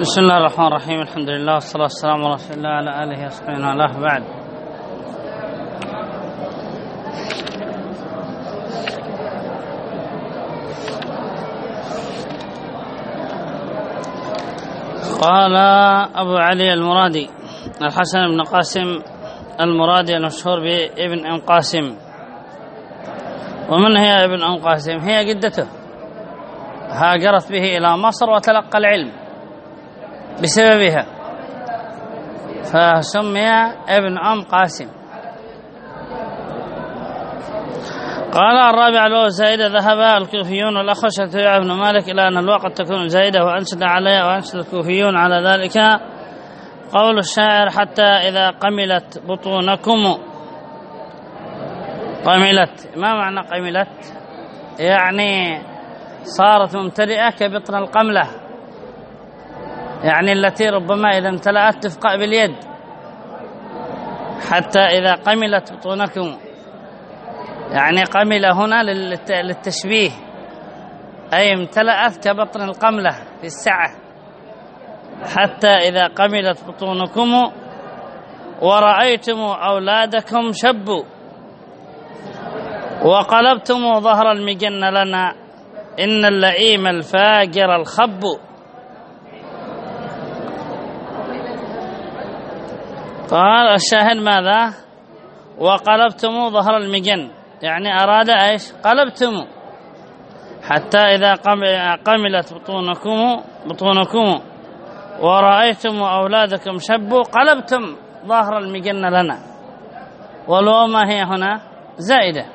بسم الله الرحمن الرحيم الحمد لله والصلاة والسلام على رسول الله وعلى آله وصحبه وعلى بعد قال أبو علي المرادي الحسن بن قاسم المرادي المشهور بابن أم قاسم ومن هي ابن أم قاسم هي جدته هاجرت به إلى مصر وتلقى العلم بسببها. فسمي ابن أم قاسم. قال الرابع له زائدة ذهب الكوفيون والأخوش تبع ابن مالك إلى أن الوقت تكون زائدة وأنشد عليها وأنشد الكوفيون على ذلك. قول الشاعر حتى إذا قملت بطونكم. قملت ما معنى قملت؟ يعني صارت ممتلئة كبطن القملة. يعني التي ربما إذا امتلأت تفقأ باليد. حتى إذا قملت بطونكم يعني قمل هنا للتشبيه. أي امتلأت كبطن القملة في السعة. حتى إذا قملت بطونكم ورأيتم أولادكم شبوا. وقلبتم ظهر المجن لنا. إن اللئيم الفاجر الخب. قال الشاهد ماذا؟ وقلبتم ظهر المجن. يعني أراد إيش؟ قلبتم. حتى إذا قملت بطونكم بطونكم ورأيتم أولادكم شبوا قلبتم ظهر المجن لنا. والواو ما هي هنا زائدة.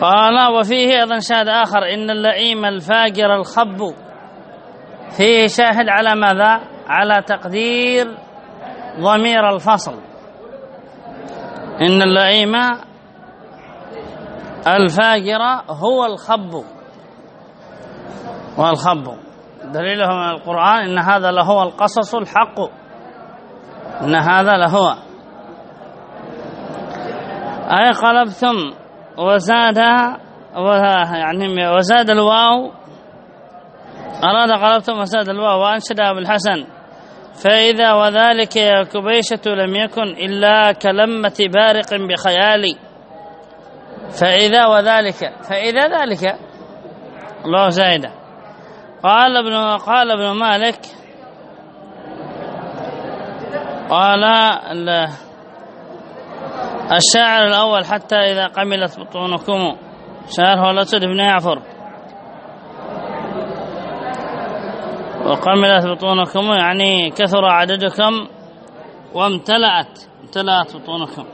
قال وفيه أيضا شاهد آخر إن اللئيم الفاجر الخب. فيه شاهد على ماذا؟ على تقدير ضمير الفصل. إن اللئيم الفاجر هو الخب. والخب دليله من القرآن إن هذا لهو القصص الحق. إن هذا لهو. أي قلبتم وزاد يعني وزاد الواو. أراد قلبتم وزاد الواو وأنشد أبو الحسن. فإذا وذلك يا كبيشة لم يكن إلا كلمة بارق بخيالي. فإذا وذلك فإذا ذلك الله زايدة. قال ابن قال ابن مالك قال الشاعر الأول حتى إذا قملت بطونكم شاعر هو الأسود بن يعفر. وقملت بطونكم يعني كثر عددكم وامتلأت امتلأت بطونكم.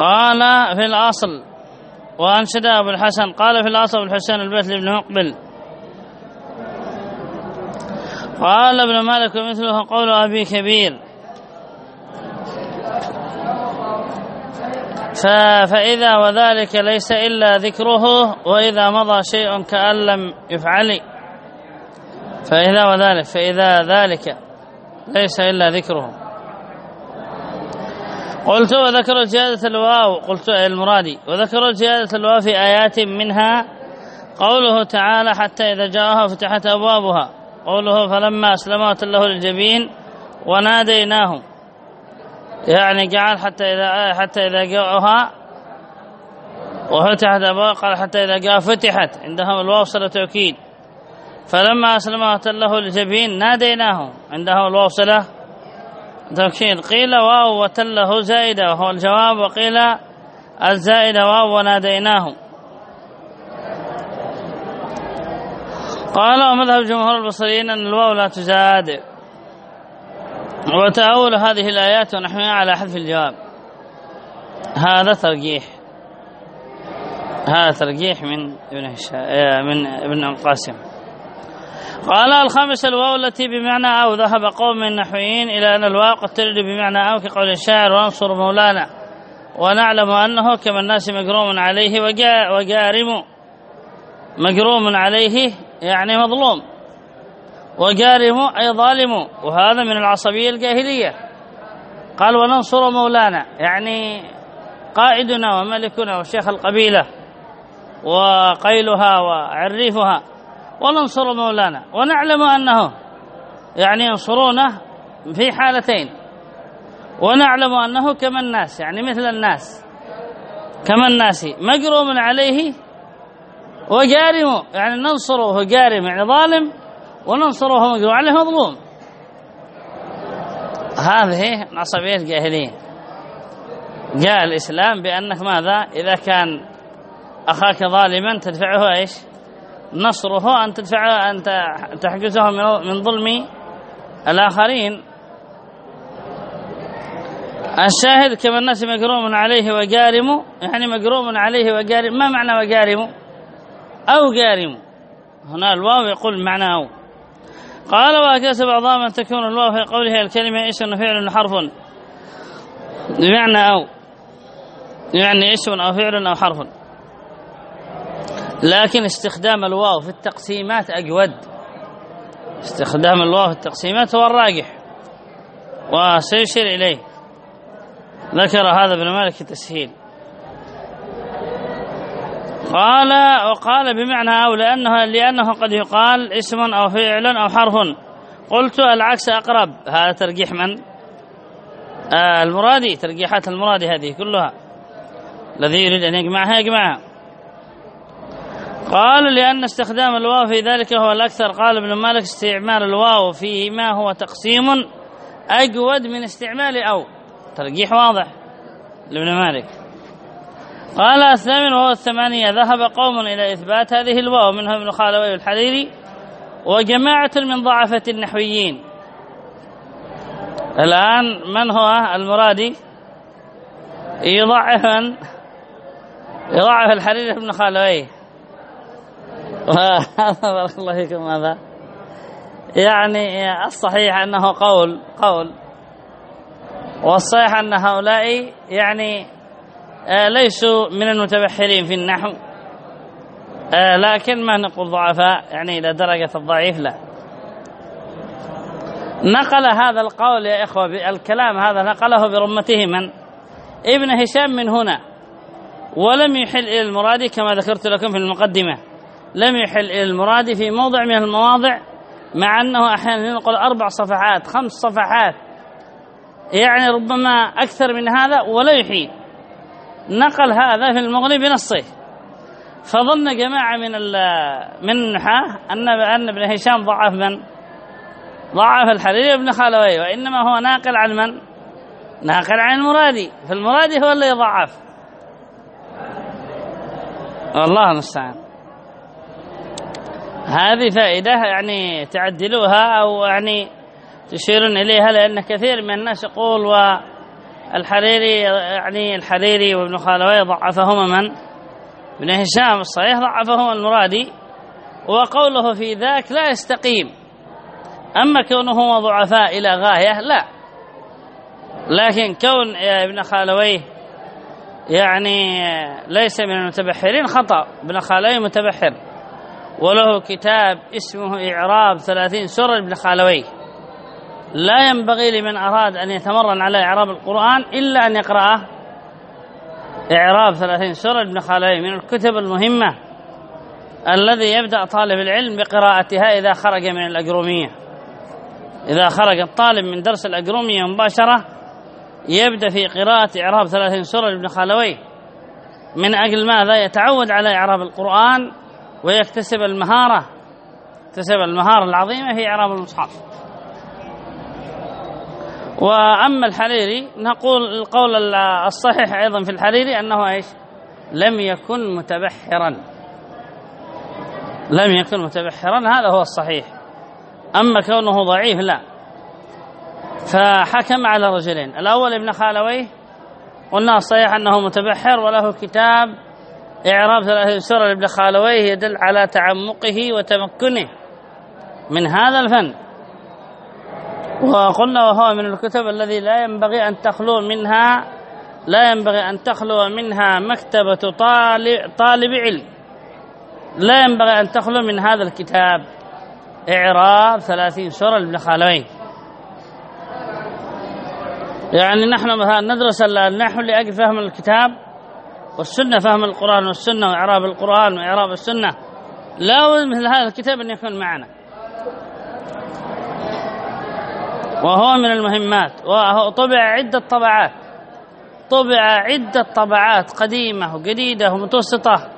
قال في الأصل وأنشد أبو الحسن قال في الأصل أبو الحسين البيت لابن مقبل. قال ابن مالك ومثله قول أبي كبير فإذا وذلك ليس إلا ذكره وإذا مضى شيء كأن لم يفعل. فإذا وذلك فإذا ذلك ليس إلا ذكره. قلت وذكر زيادة الواو قلت المرادي وذكر زيادة الواو في آيات منها قوله تعالى حتى إذا جاءها فتحت أبوابها. قوله فلما أسلمت له للجبين وناديناهم. يعني جعل حتى إذا حتى إذا جاءها وفتحت أبواب قال حتى إذا جاء فتحت. عندهم الواو صلة توكيد. فلما أسلمت له الجبين ناديناهم. عندهم الواو صلة توكيد. قيل واو وتله زائدة وهو الجواب. وقيل الزائدة واو وناديناهم. قال ومذهب جمهور البصريين أن الواو لا تزاد. وتأول هذه الآيات ونحوها على حذف الجواب. هذا ترجيح. هذا ترجيح من ابن من ابن القاسم. قال الخامس الواو التي بمعنى أو ذهب قوم من النحويين إلى أن الواو قد ترد بمعنى أو كقول الشاعر وانصر مولانا. ونعلم أنه كما الناس مجروم عليه وجارم. مجروم عليه يعني مظلوم. وجارم أي ظالم. وهذا من العصبية الجاهلية. قال وننصر مولانا. يعني قائدنا وملكنا وشيخ القبيلة وقيلها وعريفها وننصر مولانا. ونعلم أنه يعني ينصرونه في حالتين. ونعلم أنه كما الناس يعني مثل الناس. كما الناس مجروم عليه وجارم. يعني ننصره جارم يعني ظالم. وننصره مجروم عليه مظلوم. هذه عصبية الجاهلية. جاء الإسلام بأنك ماذا؟ إذا كان أخاك ظالما تدفعه إيش؟ نصره أن تدفعه أن تحجزه من ظلم الآخرين. الشاهد كما الناس مقروم عليه وجارم يعني مقروم عليه وجارم. ما معنى وجارم أو جارم. هنا الواو يقول معنى أو قال وأكاس بعضهم أن تكون الواو في قوله الكلمة اسم فعل حرف. بمعنى أو. يعني اسم أو فعل أو حرف. لكن استخدام الواو في التقسيمات أجود. استخدام الواو في التقسيمات هو الراجح. وسيشير إليه. ذكر هذا ابن مالك تسهيل قال وقال بمعنى أو لأنه, لأنه قد يقال اسم أو فعل أو حرف. قلت العكس أقرب. هذا ترجيح من؟ آه المرادي. ترجيحات المرادي هذه كلها. الذي يريد أن يجمعها يجمعها. قال لأن استخدام الواو في ذلك هو الأكثر. قال ابن مالك استعمال الواو فيه ما هو تقسيم أجود من استعمال أو. ترجيح واضح لابن مالك. قال الثامن وهو الثمانية. ذهب قوم إلى إثبات هذه الواو منهم ابن خالوي الحريري وجماعة من ضعفة النحويين. الآن من هو المرادي يضعف من؟ يضعف الحريري ابن خالوي بارك الله فيكم هذا. يعني الصحيح أنه قول قول. والصحيح أن هؤلاء يعني ليسوا من المتبحرين في النحو. آه، لكن ما نقول ضعفاء يعني إلى درجة الضعيف لا. نقل هذا القول يا إخوة الكلام هذا نقله برمته من؟ ابن هشام من هنا. ولم يحل إلى المراد كما ذكرت لكم في المقدمة. لم يحل إلى المراد في موضع من المواضع مع أنه أحيانا ينقل أربع صفحات خمس صفحات. يعني ربما أكثر من هذا ولا يحيل. نقل هذا في المغني بنصه فظن جماعة من من النحاة أن أن ابن هشام ضعف من؟ ضعف الحريري ابن خالوي وإنما هو ناقل عن من؟ ناقل عن المرادي فالمرادي هو اللي ضعف والله المستعان هذه فائدة يعني تعدلوها أو يعني تشيرون إليها لأن كثير من الناس يقول والحريري يعني الحريري وابن خالوي ضعفهما من؟ ابن هشام الصحيح ضعفهما المرادي. وقوله في ذاك لا يستقيم. أما كونهما ضعفاء إلى غاية لا. لكن كون ابن خالويه يعني ليس من المتبحرين خطأ. ابن خالويه متبحر. وله كتاب اسمه إعراب ثلاثين سر ابن خالويه لا ينبغي لمن أراد أن يتمرن على إعراب القرآن إلا أن يقرأه. إعراب ثلاثين سورة ابن خالي من الكتب المهمة الذي يبدأ طالب العلم بقراءتها إذا خرج من الأجرومية. إذا خرج الطالب من درس الأجرومية مباشرة يبدأ في قراءة إعراب ثلاثين سورة ابن خالوي. من أجل ماذا؟ يتعود على إعراب القرآن ويكتسب المهارة. يكتسب المهارة العظيمة في إعراب المصحف. وأما الحريري نقول القول الصحيح أيضا في الحريري أنه إيش؟ لم يكن متبحرا. لم يكن متبحرا هذا هو الصحيح. أما كونه ضعيف لا. فحكم على رجلين. الأول ابن خالويه قلنا الصحيح أنه متبحر وله كتاب إعراب ثلاثة سورة لابن خالويه يدل على تعمقه وتمكنه من هذا الفن. وقلنا وهو من الكتب الذي لا ينبغي أن تخلو منها لا ينبغي أن تخلو منها مكتبة طالب, طالب علم. لا ينبغي أن تخلو من هذا الكتاب. إعراب ثلاثين سورة لابن خالوين. يعني نحن مثلا ندرس النحو لأجل فهم الكتاب والسنة فهم القرآن والسنة وإعراب القرآن وإعراب السنة. لا مثل هذا الكتاب أن يكون معنا. وهو من المهمات. وطبع عدة طبعات. طبع عدة طبعات قديمة وجديدة ومتوسطة.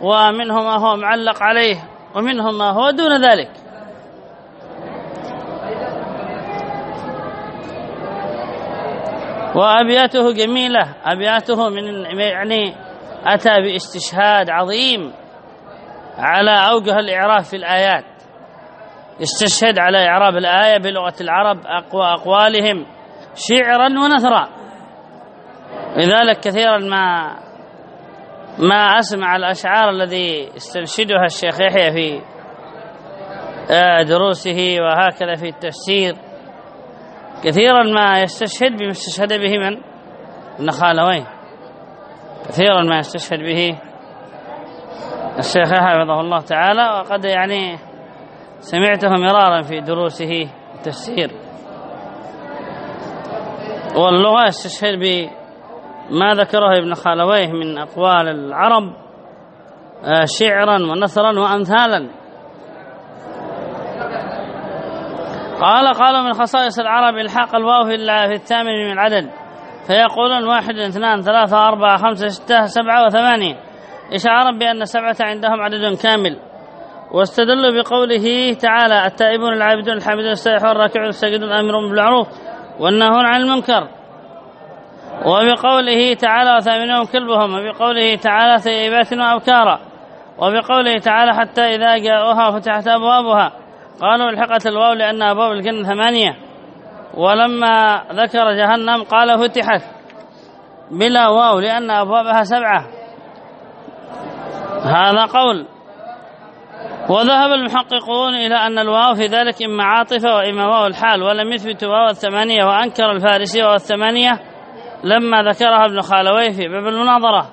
ومنه ما هو معلق عليه ومنه ما هو دون ذلك. وأبياته جميلة. أبياته من يعني أتى بإستشهاد عظيم على أوجه الإعراب في الآيات. يستشهد على إعراب الآية بلغة العرب أقوى أقوالهم شعرا ونثرا. لذلك كثيرا ما ما أسمع الأشعار الذي استنشدها الشيخ يحيى في آه، دروسه وهكذا في التفسير. كثيرا ما يستشهد بما استشهد به من؟ ابن خالوين كثيرا ما يستشهد به الشيخ حفظه الله تعالى. وقد يعني سمعته مرارا في دروسه التفسير. واللغة يستشهد بما ذكره ابن خالويه من أقوال العرب آه، شعرا ونثرا وأمثالا. قال قالوا من خصائص العرب الحاق الواو في الثامن من العدد. فيقولون واحد اثنان ثلاثة أربعة خمسة ستة سبعة وثمانية. إشعارا بأن سبعة عندهم عدد كامل. واستدلوا بقوله تعالى التائبون العابدون الحامدون السائحون الراكعون الساجدون الامرون بالمعروف والناهون عن المنكر. وبقوله تعالى وثامنهم كلبهم وبقوله تعالى ثيبات وأبكارا وبقوله تعالى حتى إذا جاءوها فتحت أبوابها. قالوا الحقت الواو لأن أبواب الجنة ثمانية. ولما ذكر جهنم قال فتحت بلا واو لأن أبوابها سبعة. هذا قول. وذهب المحققون إلى أن الواو في ذلك إما عاطفة وإما واو الحال ولم يثبتوا واو الثمانية وأنكر الفارسي واو الثمانية لما ذكرها ابن خالويه في باب المناظرة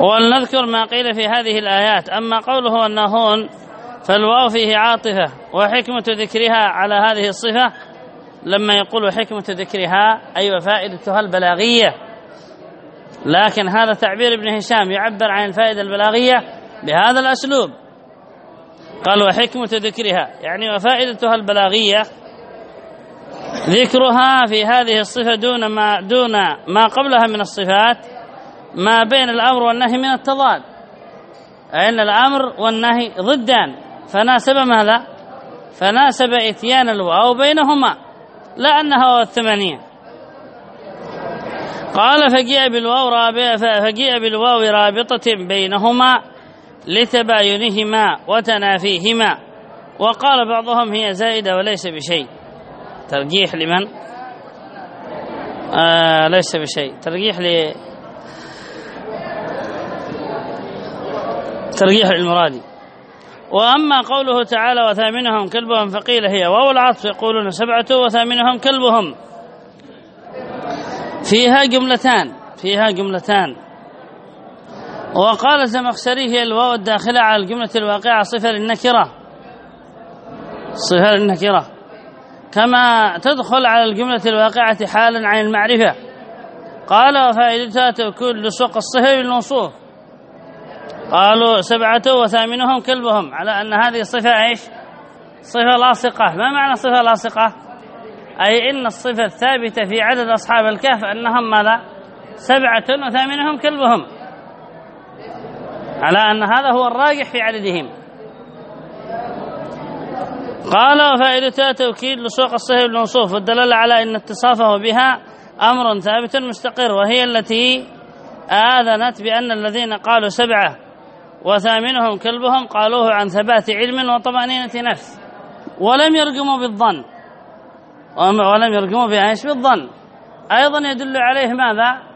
ولنذكر ما قيل في هذه الآيات. أما قوله الناهون فالواو فيه عاطفة وحكمة ذكرها على هذه الصفة لما يقول حكمة ذكرها أي وفائدتها البلاغية. لكن هذا تعبير ابن هشام يعبر عن الفائدة البلاغية بهذا الأسلوب. قال وحكمة ذكرها. يعني وفائدتها البلاغية. ذكرها في هذه الصفة دون ما دون ما قبلها من الصفات ما بين الأمر والنهي من التضاد. أن الأمر والنهي ضدان. فناسب ماذا؟ فناسب إتيان الواو بينهما. لا أنها الثمانية. قال فجيء بالواو رابطة فجيء بالواو رابطة بينهما. لتباينهما وتنافيهما. وقال بعضهم هي زائدة وليس بشيء. ترجيح لمن؟ آه ليس بشيء. ترجيح ل ترجيح المرادي وأما قوله تعالى وثامنهم كلبهم فقيل هي واو العطف. يقولون سبعة وثامنهم كلبهم. فيها جملتان فيها جملتان. وقال الزمخشري هي الواو الداخلة على الجملة الواقعة صفة للنكرة. صفة للنكرة. كما تدخل على الجملة الواقعة حالا عن المعرفة. قال وفائدتها تكون لسوق الصفة بالموصوف قالوا سبعة وثامنهم كلبهم. على أن هذه الصفة إيش؟ صفة لاصقة. ما معنى صفة لاصقة؟ أي إن الصفة الثابتة في عدد أصحاب الكهف أنهم ماذا؟ سبعة وثامنهم كلبهم. على أن هذا هو الراجح في عددهم. قال وفائدتها توكيد لسوق الصهر الموصوف والدلالة على أن اتصافه بها أمر ثابت مستقر وهي التي آذنت بأن الذين قالوا سبعة وثامنهم كلبهم قالوه عن ثبات علم وطمأنينة نفس ولم يرجموا بالظن. ولم يرجموا بأيش؟ بالظن. أيضا يدل عليه ماذا؟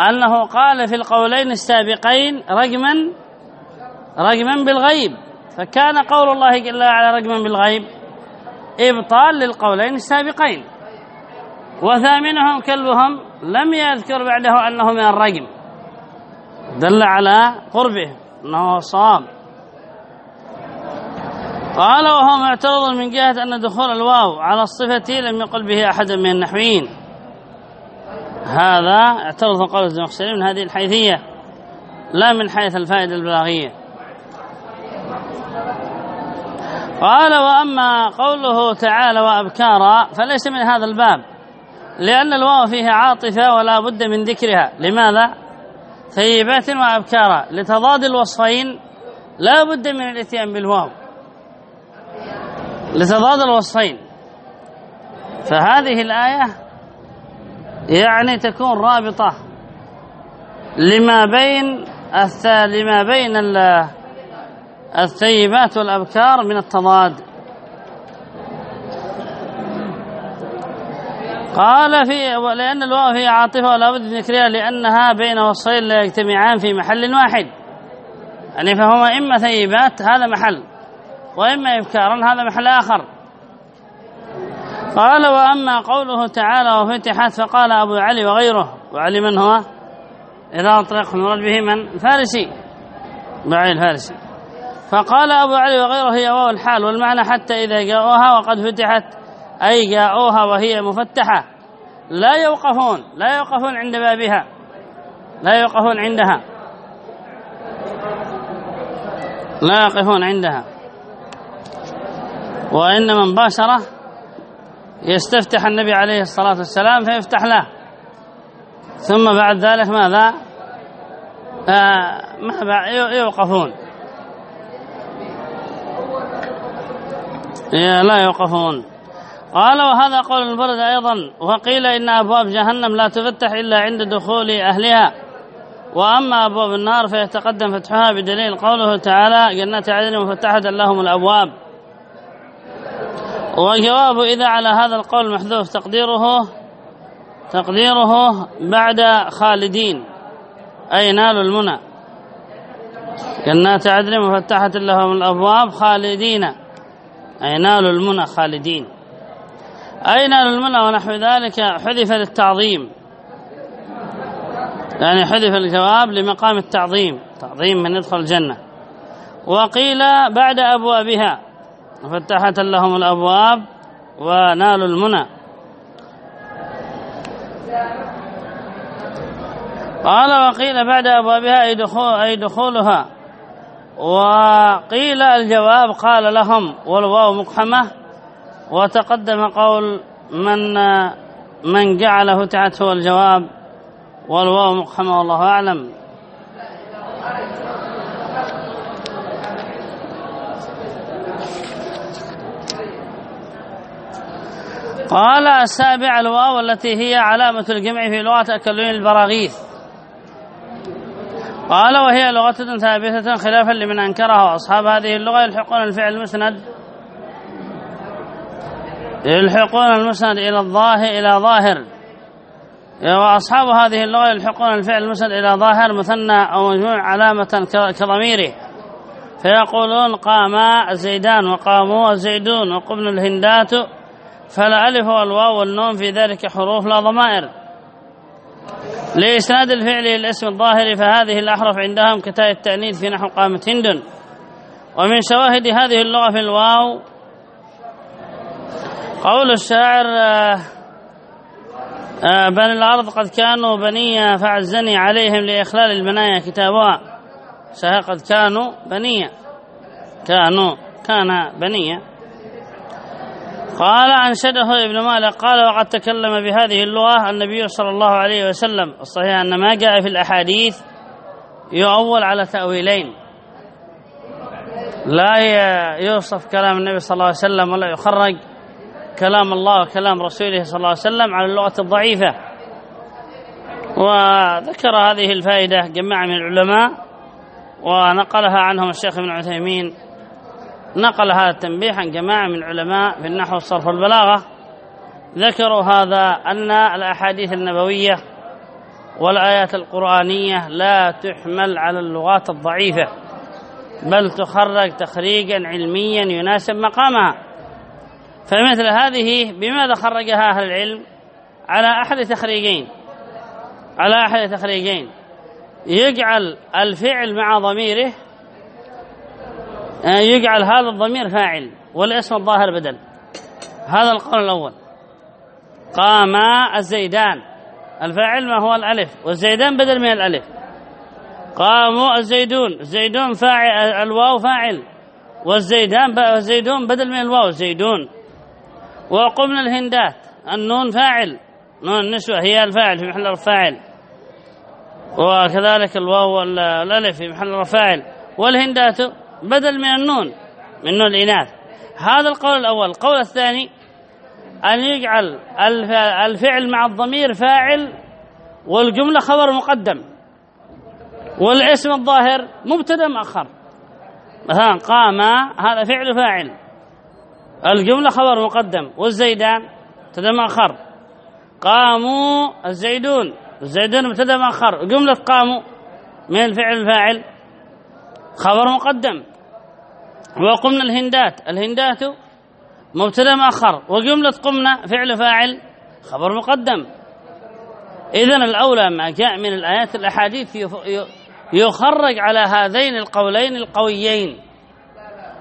أنه قال في القولين السابقين رجما رجما بالغيب. فكان قول الله جل وعلا رجما بالغيب إبطال للقولين السابقين. وثامنهم كلبهم لم يذكر بعده أنه من الرجم. دل على قربه أنه صواب قال وهو معترض من جهة أن دخول الواو على الصفة لم يقل به أحد من النحويين. هذا اعترض قول الزمخشري من هذه الحيثية لا من حيث الفائدة البلاغية. قال وأما قوله تعالى وأبكارا فليس من هذا الباب لأن الواو فيه عاطفة ولا بد من ذكرها. لماذا؟ ثيبات وأبكارا. لتضاد الوصفين لا بد من الإتيان بالواو. لتضاد الوصفين. فهذه الآية يعني تكون رابطة لما بين لما بين الثيبات والأبكار من التضاد. قال في لأن الواو هي عاطفة ولا بد من ذكرها لأنها بين وصفين لا يجتمعان في محل واحد. يعني فهما إما ثيبات هذا محل وإما إبكارا هذا محل آخر. قال وأما قوله تعالى وفتحت فقال أبو علي وغيره وعلي من هو؟ إذا أطلق المراد به من؟ الفارسي. بعيد الفارسي. فقال أبو علي وغيره هي واو الحال والمعنى حتى إذا جاءوها وقد فتحت أي جاءوها وهي مفتحة. لا يوقفون لا يوقفون عند بابها. لا يوقفون عندها. لا يقفون عندها. وإنما مباشرة يستفتح النبي عليه الصلاة والسلام فيفتح له. ثم بعد ذلك ماذا؟ آه يوقفون. لا يوقفون. قال وهذا قول البرد أيضا. وقيل إن أبواب جهنم لا تفتح إلا عند دخول أهلها. وأما أبواب النار فيتقدم فتحها بدليل قوله تعالى جنات عدن مفتحة لهم الأبواب. والجواب إذا على هذا القول محذوف تقديره تقديره بعد خالدين أي نال المنى. جنات عدن مفتحة لهم الأبواب خالدين أي نال المنى خالدين. أي نال المنى ونحو ذلك حذف للتعظيم. يعني حذف الجواب لمقام التعظيم تعظيم من يدخل الجنة. وقيل بعد أبوابها. فتحت لهم الأبواب ونالوا المنى. قال وقيل بعد أبوابها أي, دخول أي دخولها. وقيل الجواب قال لهم والواو مقحمة. وتقدم قول من من جعل فتحت هو الجواب والواو مقحمة والله أعلم. قال السابع الواو التي هي علامة الجمع في لغة أكلين البراغيث. قال وهي لغة ثابتة خلافا لمن أنكرها وأصحاب هذه اللغة يلحقون الفعل المسند. يلحقون المسند إلى الظاهر إلى ظاهر. وأصحاب هذه اللغة يلحقون الفعل المسند إلى ظاهر مثنى أو مجموع علامة كضميره. فيقولون قام الزيدان وقاموا الزيدون وقبن الهندات. فالألف والواو والنون في ذلك حروف لا ضمائر. لإسناد الفعل الاسم الظاهر فهذه الأحرف عندهم كتاء التأنيث في نحو قامت هند. ومن شواهد هذه اللغة في الواو قول الشاعر آه، آه، بني الأرض قد كانوا بنية فعزني عليهم لإخلال المنايا كتابها قد كانوا بنية كانوا كان بنية قال أنشده ابن مالك قال وقد تكلم بهذه اللغة النبي صلى الله عليه وسلم. الصحيح أن ما جاء في الأحاديث يؤول على تأويلين. لا يوصف كلام النبي صلى الله عليه وسلم ولا يخرج كلام الله وكلام رسوله صلى الله عليه وسلم على اللغة الضعيفة. وذكر هذه الفائدة جماعة من العلماء ونقلها عنهم الشيخ ابن عثيمين. نقل هذا التنبيه عن جماعة من العلماء في النحو والصرف والبلاغة ذكروا هذا أن الأحاديث النبوية والآيات القرآنية لا تحمل على اللغات الضعيفة بل تخرج تخريجا علميا يناسب مقامها. فمثل هذه بماذا خرجها أهل العلم؟ على أحد تخريجين. على أحد تخريجين. يجعل الفعل مع ضميره يجعل هذا الضمير فاعل والاسم الظاهر بدل. هذا القول الأول. قام الزيدان. الفاعل ما هو الألف؟ والزيدان بدل من الألف. قاموا الزيدون. الزيدون فاعل الواو فاعل. والزيدان والزيدون بدل من الواو زيدون. وقمنا الهندات. النون فاعل. نون النسوة هي الفاعل في محل الفاعل وكذلك الواو والالف في محل الفاعل والهندات؟ بدل من النون من نون الإناث. هذا القول الأول. القول الثاني أن يجعل الفعل مع الضمير فاعل والجملة خبر مقدم. والاسم الظاهر مبتدا مؤخر. مثلا قام هذا فعل فاعل. الجملة خبر مقدم. والزيدان مبتدا مؤخر. قاموا الزيدون. الزيدون مبتدا مؤخر. جملة قاموا من الفعل الفاعل خبر مقدم. وقمنا الهندات. الهندات مبتدا مؤخر. وجملة قمنا فعل فاعل خبر مقدم. إذا الأولى ما جاء من الآيات الأحاديث يخرج على هذين القولين القويين.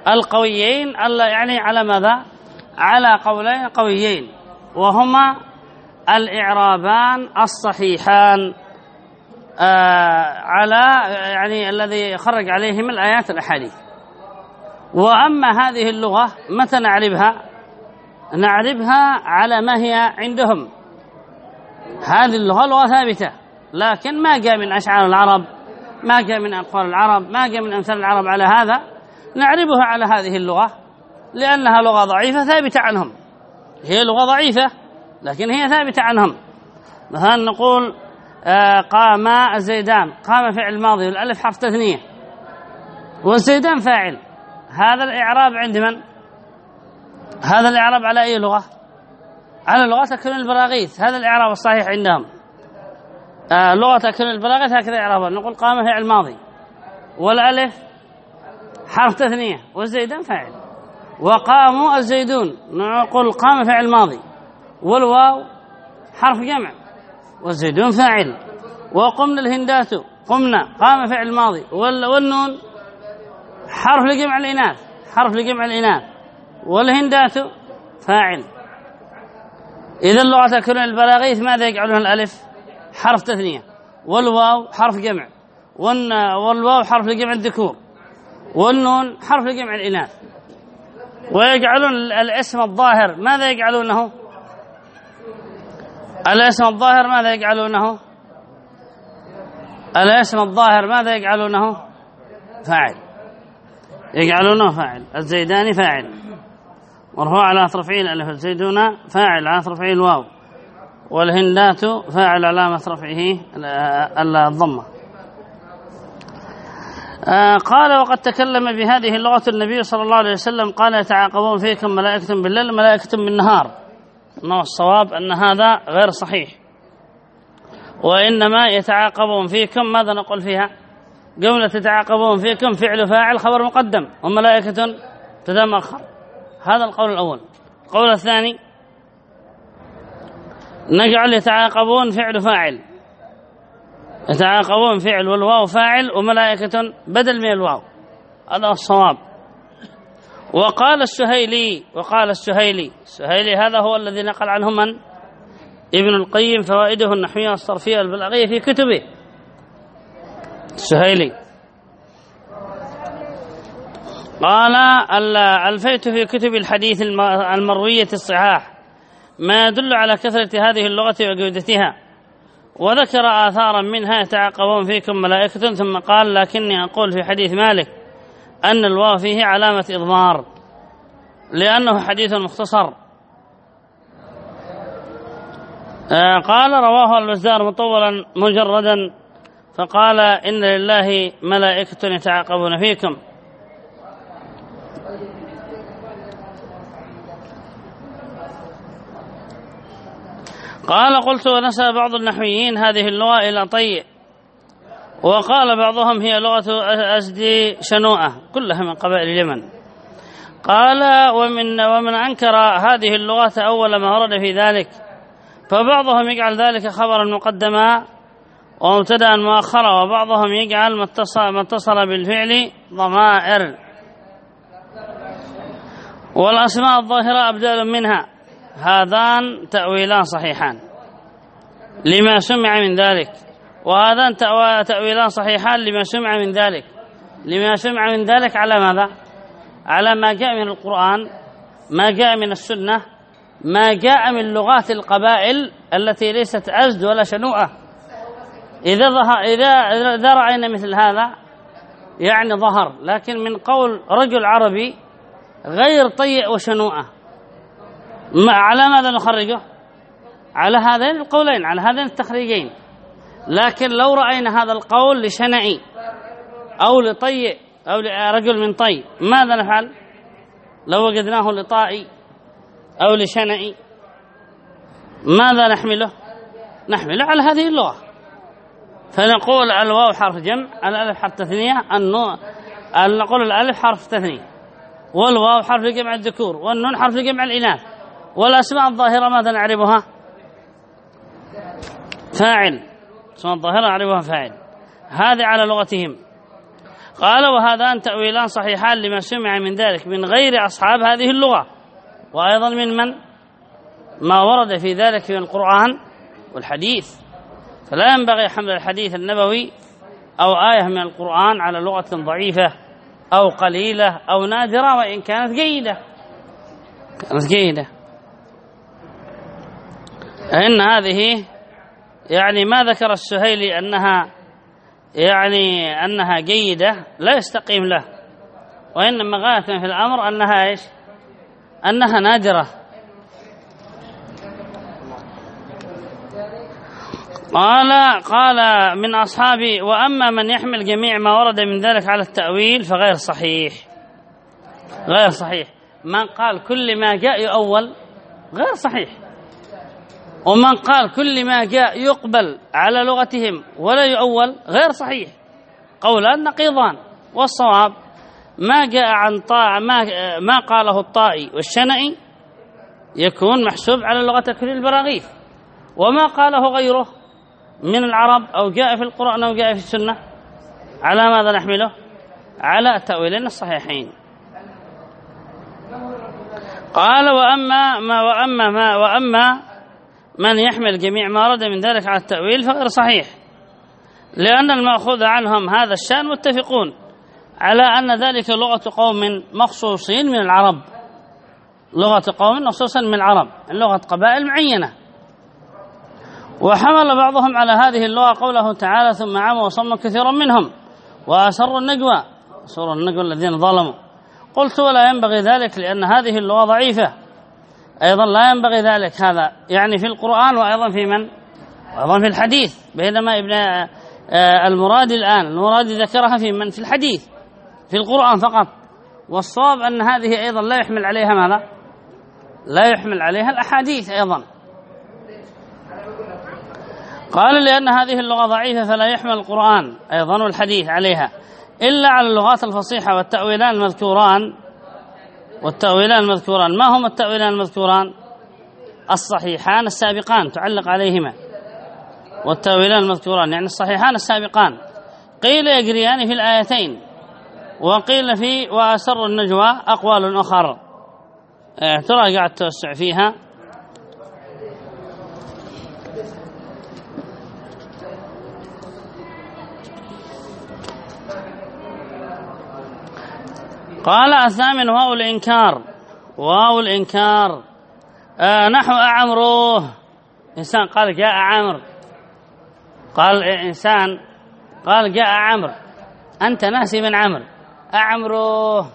القويين يعني على ماذا؟ على قولين قويين. وهما الإعرابان الصحيحان. آه على يعني الذي خرج عليهم الآيات الأحاديث. وأما هذه اللغة متى نعربها؟ نعربها على ما هي عندهم. هذه اللغة لغة ثابتة لكن ما جاء من أشعار العرب ما جاء من أقوال العرب ما جاء من أمثال العرب على هذا. نعربها على هذه اللغة لأنها لغة ضعيفة ثابتة عنهم. هي لغة ضعيفة لكن هي ثابتة عنهم. مثلا نقول آه قام الزيدان. قام فعل ماضي والألف حرف تثنية. والزيدان فاعل. هذا الإعراب عند من؟ هذا الإعراب على أي لغة؟ على لغة أكل البراغيث هذا الإعراب الصحيح عندهم. آه لغة أكل البراغيث هكذا إعرابا. نقول قام فعل ماضي. والألف حرف تثنية والزيدان فاعل. وقاموا الزيدون. نقول قام فعل ماضي. والواو حرف جمع. والزيدون فاعل. وقمنا الهندات قمنا قام فعل ماضي. والنون حرف لجمع الإناث حرف لجمع الإناث. والهندات فاعل. إذا اللغة تكون البلاغيث ماذا يجعلون الألف؟ حرف تثنية. والواو حرف جمع. والواو حرف لجمع الذكور. والنون حرف لجمع الإناث. ويجعلون الاسم الظاهر ماذا يجعلونه؟ الاسم الظاهر ماذا يجعلونه؟ الاسم الظاهر ماذا يجعلونه؟ فاعل. يجعلونه فاعل. الزيداني فاعل. مرفوع على رفعه الالف الزيدون فاعل على رفعه الواو والهندات فاعل علامة رفعه الضمة. آه، قال وقد تكلم بهذه اللغة النبي صلى الله عليه وسلم. قال يتعاقبون فيكم ملائكة بالليل وملائكة بالنهار إنه الصواب أن هذا غير صحيح. وإنما يتعاقبون فيكم. ماذا نقول فيها؟ جملة تتعاقبون فيكم فعل فاعل خبر مقدم وملائكة تتمخر هذا القول الأول. القول الثاني نجعل يتعاقبون فعل فاعل. يتعاقبون فعل والواو فاعل وملائكة بدل من الواو. هذا الصواب. وقال السهيلي وقال السهيلي السهيلي هذا هو الذي نقل عنه من؟ ابن القيم فوائده النحوية والصرفية والبلاغية في كتبه. السهيلي قال ألفيت في كتب الحديث المروية الصحاح ما يدل على كثرة هذه اللغة وجودتها وذكر آثارا منها يتعاقبون فيكم ملائكة ثم قال لكني أقول في حديث مالك أن الواو فيه علامة إضمار لأنه حديث مختصر. آه، قال رواه البزار مطولا مجردا فقال إن لله ملائكة يتعاقبون فيكم. قال قلت ونسى بعض النحويين هذه اللغة إلى طي. وقال بعضهم هي لغة أسدي شنوءة كلها من قبائل اليمن. قال ومن ومن أنكر هذه اللغة أول ما ورد في ذلك فبعضهم يجعل ذلك خبرا مقدما. ومبتدا مؤخرا وبعضهم يجعل ما اتصل بالفعل ضمائر. والأسماء الظاهرة أبدال منها هذان تأويلان صحيحان لما سمع من ذلك. وهذان تأويلان صحيحان لما سمع من ذلك. لما سمع من ذلك على ماذا؟ على ما جاء من القرآن ما جاء من السنة ما جاء من لغات القبائل التي ليست أزد ولا شنوءة. إذا ظهر إذا إذا رأينا مثل هذا يعني ظهر لكن من قول رجل عربي غير طيء وشنوءة. على ماذا نخرجه؟ على هذين القولين على هذين التخريجين. لكن لو رأينا هذا القول لشنعي أو لطيء أو لرجل من طي ماذا نفعل؟ لو وجدناه لطائي أو لشنعي ماذا نحمله؟ نحمله على هذه اللغة. فنقول الواو حرف جمع الألف حرف تثنية النو نقول الألف حرف تثنية. والواو حرف لجمع الذكور والنون حرف لجمع الإناث. والأسماء الظاهرة ماذا نعرفها؟ فاعل. اسماء الظاهرة نعرفها فاعل. هذه على لغتهم. قال وهذان تأويلان صحيحان لما سمع من ذلك من غير أصحاب هذه اللغة. وأيضا من من؟ ما ورد في ذلك من القرآن والحديث. فلا ينبغي حمل الحديث النبوي أو آية من القرآن على لغة ضعيفة أو قليلة أو نادرة وإن كانت جيدة. كانت جيدة. إن هذه يعني ما ذكر السهيلي أنها يعني أنها جيدة لا يستقيم له. وإنما غاية في الأمر أنها إيش؟ أنها نادرة. قال قال من أصحابي وأما من يحمل جميع ما ورد من ذلك على التأويل فغير صحيح. غير صحيح. من قال كل ما جاء يؤول غير صحيح. ومن قال كل ما جاء يقبل على لغتهم ولا يؤول غير صحيح. قولان نقيضان والصواب ما جاء عن طاع ما ما قاله الطائي والشنعي يكون محسوب على لغة كل البراغيث. وما قاله غيره من العرب أو جاء في القرآن أو جاء في السنة. على ماذا نحمله؟ على التأويلين الصحيحين. قال وأما ما وأما ما وأما من يحمل جميع ما ورد من ذلك على التأويل فغير صحيح. لأن المأخوذ عنهم هذا الشأن متفقون على أن ذلك لغة قوم مخصوصين من العرب. لغة قوم مخصوصا من العرب لغة قبائل معينة. وحمل بعضهم على هذه اللغة قوله تعالى ثم عموا وصم كثيرا منهم وأسروا النجوى. أسروا النجوى الذين ظلموا. قلت ولا ينبغي ذلك لأن هذه اللغة ضعيفة. أيضا لا ينبغي ذلك. هذا يعني في القرآن وأيضا في من؟ وأيضا في الحديث. بينما ابن آه، المراد الآن المراد ذكرها في من؟ في الحديث. في القرآن فقط. والصواب أن هذه أيضا لا يحمل عليها ماذا؟ لا يحمل عليها الأحاديث أيضا. قال لأن هذه اللغة ضعيفة فلا يحمل القرآن أيضا والحديث عليها. إلا على اللغات الفصيحة والتأويلان المذكوران والتأويلان المذكوران. ما هما التأويلان المذكوران؟ الصحيحان السابقان تعلق عليهما. والتأويلان المذكوران يعني الصحيحان السابقان. قيل يجريان في الآيتين. وقيل في وأسر النجوى أقوال أخر. آه، ترى قاعد توسع فيها. قال الثامن واو الإنكار. واو الإنكار. آه نحو أعمروه. إنسان قال جاء عمر قال إنسان قال جاء عمر أنت ناسي من عمر أعمروه.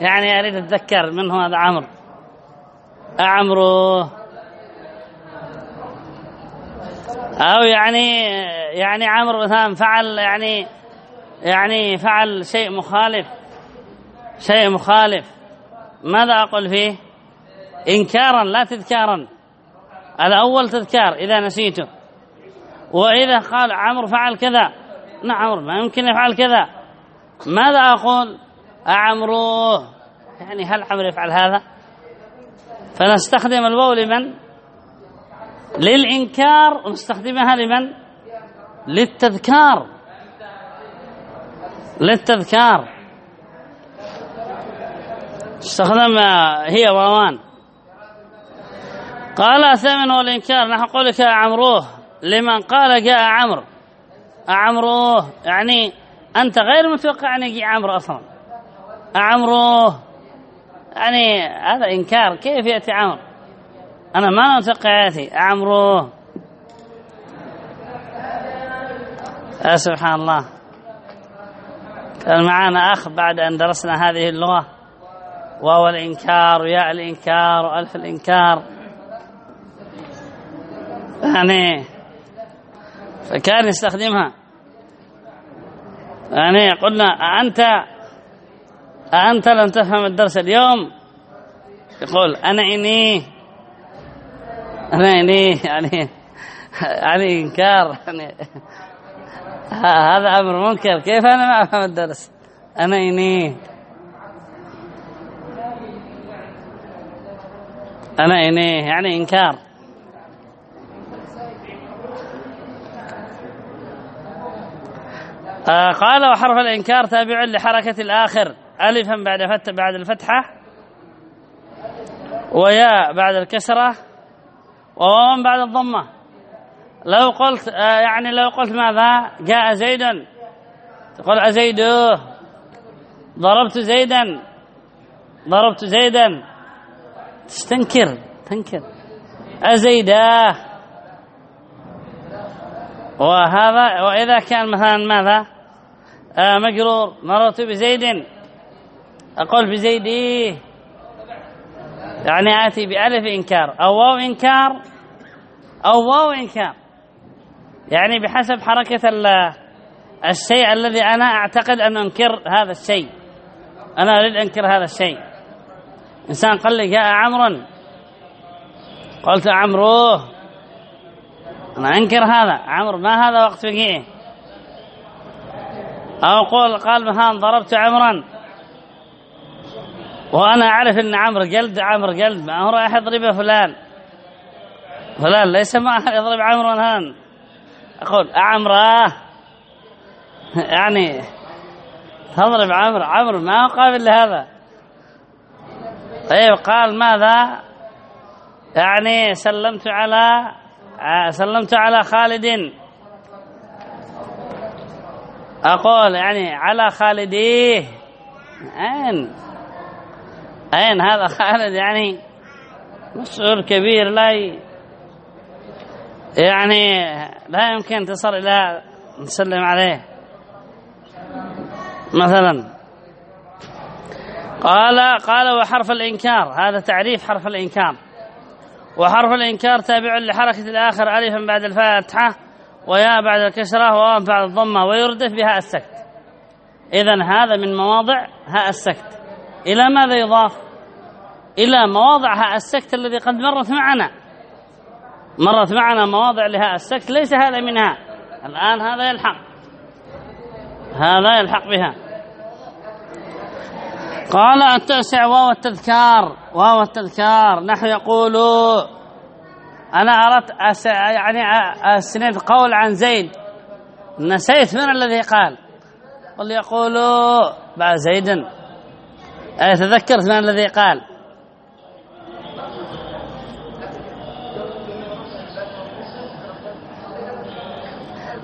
يعني أريد أتذكر من هو هذا عمر أعمروه. أو يعني يعني عمرو مثلا فعل يعني يعني فعل شيء مخالف. شيء مخالف. ماذا أقول فيه؟ إنكارا لا تذكارا. الأول تذكار إذا نسيته. وإذا قال عمرو فعل كذا. نعم عمرو ما يمكن يفعل كذا. ماذا أقول؟ أعمروه يعني هل عمرو يفعل هذا؟ فنستخدم الواو لمن؟ للإنكار. ونستخدمها لمن؟ للتذكار. للتذكار. استخدم هي واوان. قال الثامن والإنكار نحن قولك عمروه. لمن قال جاء عمرو. عمروه يعني أنت غير متوقع أن يجي عمرو أصلا. عمروه يعني هذا إنكار كيف يأتي عمرو؟ أنا ما متوقع يأتي. عمروه. يا سبحان الله. كان معنا أخ بعد أن درسنا هذه اللغة. واو الإنكار وياء الإنكار وألف الإنكار. يعني فكان يستخدمها. يعني قلنا أنت أنت لم تفهم الدرس اليوم؟ يقول أنا إني أنا إني يعني يعني إنكار يعني. هذا أمر منكر كيف أنا ما أفهم الدرس؟ أنا إني. أنا إني يعني إنكار. آه قال وحرف الإنكار تابع لحركة الآخر. ألفا بعد فتح بعد الفتحة. وياء بعد الكسرة. وواو بعد الضمة. لو قلت آه يعني لو قلت ماذا؟ جاء زيدا. تقول أزيد ضربت زيدا. ضربت زيدا. تستنكر تنكر؟ أزيدا وهذا وإذا كان مثلا ماذا؟ آه مجرور. مررت بزيد. أقول بزيدي يعني آتي بألف إنكار. أو واو إنكار. أو واو إنكار. يعني بحسب حركة الشيء الذي أنا أعتقد أن أنكر هذا الشيء. أنا أريد أنكر هذا الشيء. إنسان قال لي جاء عمرا قلت عمروه أنا أنكر هذا. عمرو ما هذا وقت وقيعه أو قول قال مثلا ضربت عمرا. وأنا أعرف أن عمرو جلد عمرو جلد ما هو رايح يضرب فلان. فلان ليس ما يضرب عمرو الآن. أقول عمرة يعني تضرب عمرو. عمرو ما هو قابل لهذا. طيب قال ماذا؟ يعني سلمت على سلمت على خالد. أقول يعني على خالديه أين؟ أين هذا خالد؟ يعني مسؤول كبير لا ي... يعني لا يمكن تصل إلى نسلم عليه. مثلا قال قال وحرف الإنكار. هذا تعريف حرف الإنكار. وحرف الإنكار تابع لحركة الآخر ألفا بعد الفاتحة وياء بعد الكسرة وواو بعد الضمة ويردف بها السكت. إذا هذا من مواضع هاء السكت. إلى ماذا يضاف؟ إلى مواضع هاء السكت الذي قد مرت معنا. مرت معنا مواضع لهاء السكت ليس هذا منها. الآن هذا يلحق. هذا يلحق بها. قال التاسع واو التذكار واو التذكار نحن يقول أنا أردت أس يعني أسند قول عن زيد. نسيت من الذي قال. قل يقول بعد زيدا أي تذكرت من الذي قال؟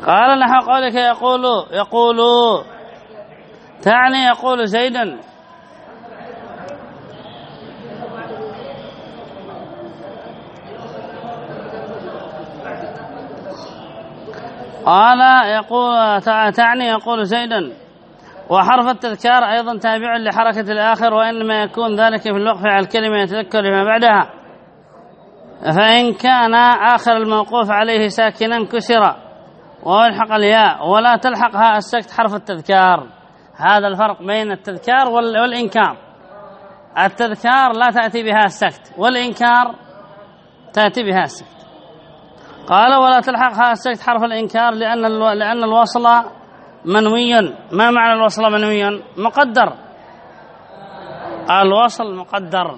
قال نحو قولك يقول يقول تعني يقول زيدا قال يقول تعني يقول زيدا. وحرف التذكار أيضا تابع لحركة الآخر وإنما يكون ذلك في الوقف على الكلمة يتذكر لما بعدها. فإن كان آخر الموقوف عليه ساكنا كسر ويلحق الياء ولا تلحقها السكت حرف التذكار. هذا الفرق بين التذكار والإنكار. التذكار لا تأتي بها السكت والإنكار تأتي بها السكت. قال ولا تلحقها السكت حرف الإنكار لأن لأن الوصل منوي. ما معنى الوصل منوي؟ مقدر. الوصل مقدر.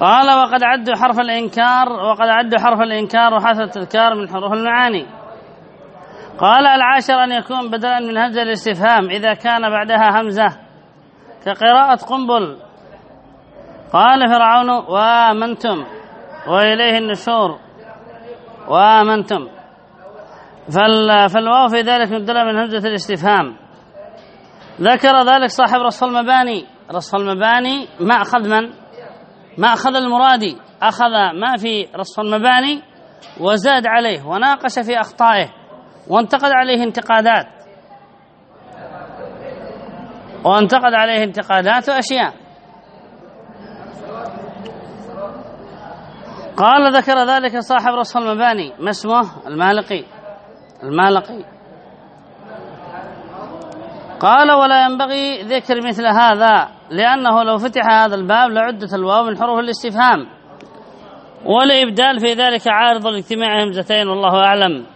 قال وقد عدوا حرف الإنكار وقد عدوا حرف الإنكار وحرف التذكار من حروف المعاني. قال العاشر أن يكون بدلا من همزة الاستفهام إذا كان بعدها همزة كقراءة قنبل. قال فرعون وآمنتم وإليه النشور وآمنتم. فالواو في ذلك مبدلا من همزة الاستفهام. ذكر ذلك صاحب رصف المباني. رصف المباني ما أخذ من؟ ما أخذ المرادي أخذ ما في رصف المباني وزاد عليه وناقش في أخطائه وانتقد عليه انتقادات. وانتقد عليه انتقادات وأشياء. قال ذكر ذلك صاحب رصف المباني. ما اسمه؟ المالقي. المالقي. قال ولا ينبغي ذكر مثل هذا لأنه لو فتح هذا الباب لعدت الواو من حروف الاستفهام. والإبدال في ذلك عارض لاجتماع همزتين والله أعلم.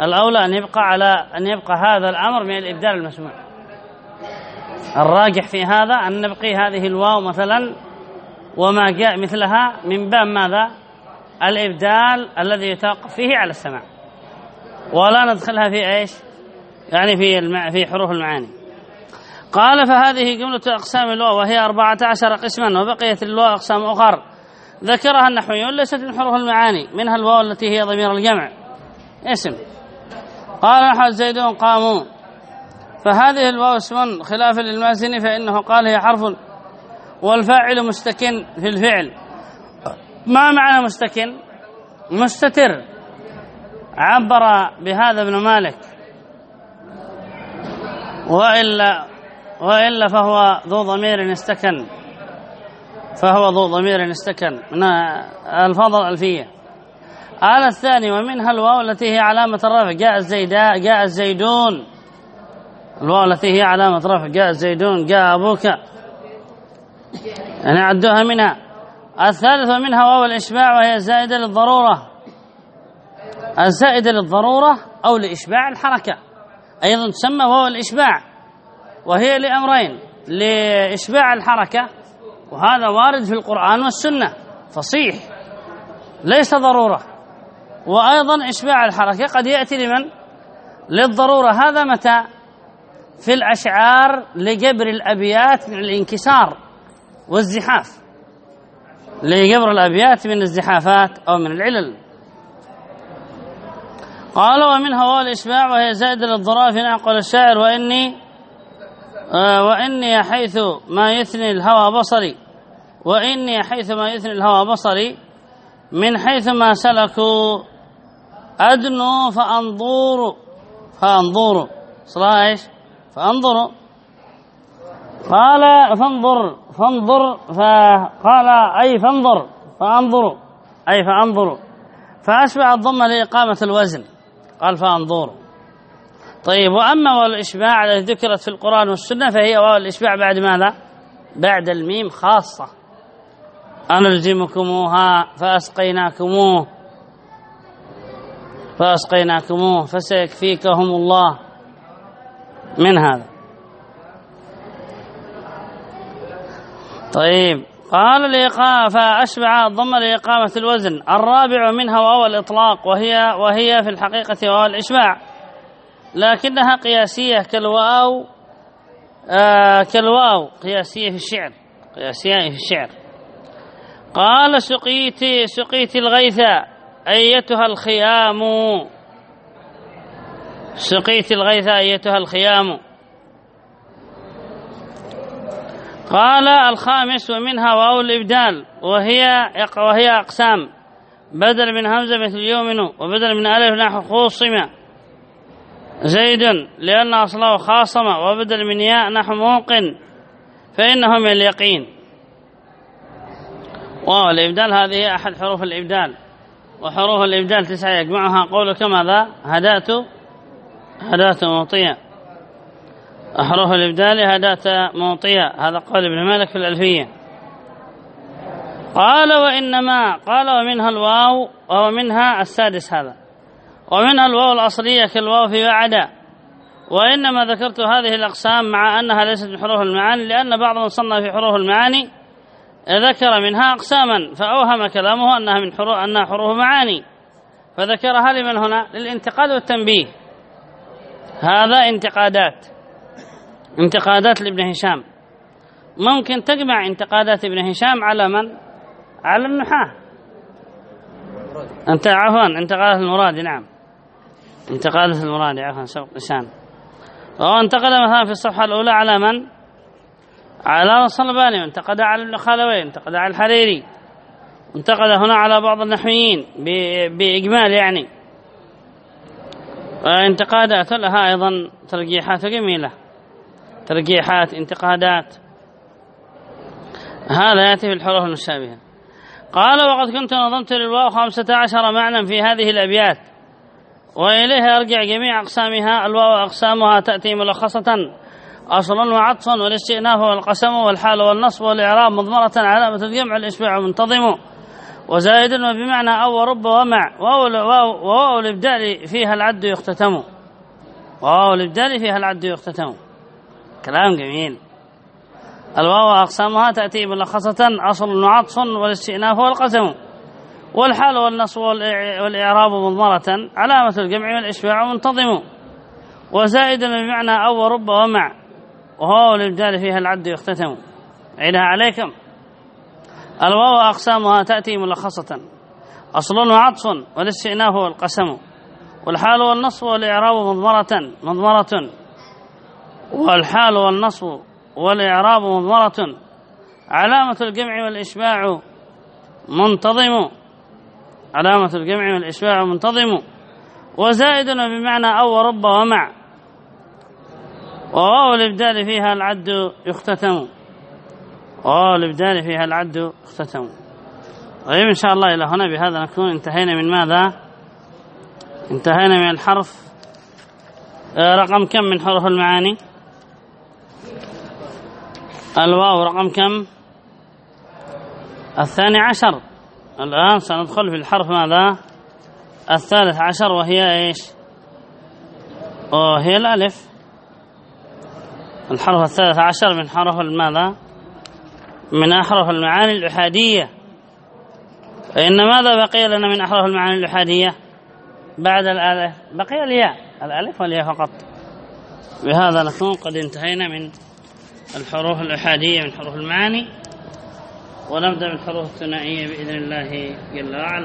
الأولى أن يبقى على أن يبقى هذا الأمر من الإبدال المسموع. الراجح في هذا أن نبقي هذه الواو مثلا وما جاء مثلها من باب ماذا؟ الإبدال الذي يتوقف فيه على السماع. ولا ندخلها في إيش؟ يعني في المع... في حروف المعاني. قال فهذه جملة أقسام الواو وهي أربعة عشر قسما وبقيت الواو أقسام أخر. ذكرها النحويون ليست من حروف المعاني منها الواو التي هي ضمير الجمع. اسم. قال نحو زيدون قاموا فهذه الواو اسم خلاف للمازن فإنه قال هي حرف والفاعل مستكن في الفعل. ما معنى مستكن؟ مستتر. عبر بهذا ابن مالك. وإلا وإلا فهو ذو ضمير استكن. فهو ذو ضمير استكن. من الفاظ الألفية آل الثاني ومنها الواو التي هي علامة الرفع. جاء الزيداء جاء الزيدون. الواو التي هي علامة رفع جاء الزيدون جاء أبوك. يعني عدوها منها. الثالث منها واو الإشباع وهي زائدة للضرورة. الزائدة للضرورة أو لإشباع الحركة. أيضا تسمى واو الإشباع وهي لأمرين لإشباع الحركة وهذا وارد في القرآن والسنة. فصيح. ليس ضرورة. وأيضا إشباع الحركة قد يأتي لمن؟ للضرورة. هذا متى؟ في الأشعار لجبر الأبيات من الانكسار. والزحاف. لجبر الأبيات من الزحافات أو من العلل. قال ومنها واو الإشباع وهي زائدة للضراء في نعقل الشاعر وإني آه وإني حيث ما يثني الهوى بصري. وإني حيث ما يثني الهوى بصري. من حيث ما سلكوا أدنو فأنظروا فأنظروا صلاة إيش؟ فأنظروا قال فانظر. فانظر فقال أي فانظر فأنظروا أي فأنظروا فأشبع الضمة لإقامة الوزن. قال فأنظروا طيب وأما واو الإشباع التي ذكرت في القرآن والسنة فهي واو الإشباع بعد ماذا؟ بعد الميم خاصة. أنلزمكموها فأسقيناكموه. فأسقيناكموه فسيكفيكهم الله. من هذا؟ طيب. قال الإيقاف فأشبع الضم لإقامة الوزن. الرابع منها واو الإطلاق وهي وهي في الحقيقة واو الإشباع. لكنها قياسية كالواو آه كالواو قياسية في الشعر قياسية في الشعر. قال سقيت سقيت الغيث أيتها الخيام. سقيت الغيث أيتها الخيام. قال الخامس ومنها واو الإبدال وهي وهي أقسام. بدل من همزة مثل يؤمن وبدل من ألف نحو خوصم زيد لأن أصله خاصم وبدل من ياء نحو موقن. فإنه من اليقين. واو الإبدال هذه أحد حروف الإبدال. وحروف الإبدال تسعة يجمعها قولك ماذا؟ هدأت هدأت موطيا أحرف الإبدال هدأت موطيا هذا قول ابن مالك في الألفية. قال وإنما قال ومنها الواو ومنها السادس هذا. ومنها الواو الأصلية كالواو في وعد وإنما ذكرت هذه الأقسام مع أنها ليست من حروف المعاني لأن بعض من صنف في حروف المعاني ذكر منها أقساما فأوهم كلامه أنها من حروف أنها حروف معاني. فذكرها لمن هنا؟ للانتقاد والتنبيه. هذا انتقادات. انتقادات لابن هشام. ممكن تجمع انتقادات ابن هشام على من؟ على النحاة. انت عفوا انتقادات المراد نعم. انتقادات المراد عفوا سبق لسان. وهو انتقد مثلا في الصفحة الأولى على من؟ على الصلباني وانتقد على ابن انتقد على الحريري. انتقد هنا على بعض النحويين بإجمال يعني. انتقادات لها أيضا ترجيحات جميلة. ترجيحات انتقادات. هذا يأتي في الحروف المشابهة. قال وقد كنت نظمت للواو خمسة عشر معنى في هذه الأبيات. وإليها يرجع جميع أقسامها الواو أقسامها تأتي ملخصة. أصل وعطف والاستئناف والقسم والحال والنصب والإعراب مضمرة علامة الجمع الإشباع منتظم. وزائد وبمعنى أو ورب ومع. وواو الإبدال فيها العد يختتم. وواو الإبدال فيها العد يختتم. كلام جميل. الواو أقسامها تأتي ملخصة أصل وعطف والاستئناف والقسم. والحال والنصب والإعراب مضمرة علامة الجمع والإشباع منتظم. وزائد بمعنى أو ورب ومع. وهو الإبدال فيها العد يختتم. عيدها عليكم. الواو أقسامها تأتي ملخصة. أصل وعطف والاستئناف والقسم. والحال والنصب والإعراب مضمرة مضمرة. والحال والنصب والإعراب مضمرة. علامة الجمع والإشباع منتظم. علامة الجمع والإشباع منتظم. وزائد بمعنى أو ورب ومع. وواو الإبدال فيها العد يختتم. وواو الإبدال فيها العد يختتم. طيب إن شاء الله إلى هنا. بهذا نكون انتهينا من ماذا؟ انتهينا من الحرف. رقم كم من حروف المعاني؟ الواو رقم كم؟ الثاني عشر. الآن سندخل في الحرف ماذا؟ الثالث عشر وهي إيش؟ وهي الألف. الحرف الثالث عشر من حرف ماذا؟ من أحرف المعاني الأحادية فإن ماذا بقي لنا من أحرف المعاني الأحادية بعد الألف. بقي الياء. الألف والياء فقط. بهذا نكون قد انتهينا من الحروف الأحادية من حروف المعاني ونبدأ بالحروف الثنائية بإذن الله جل وعلا.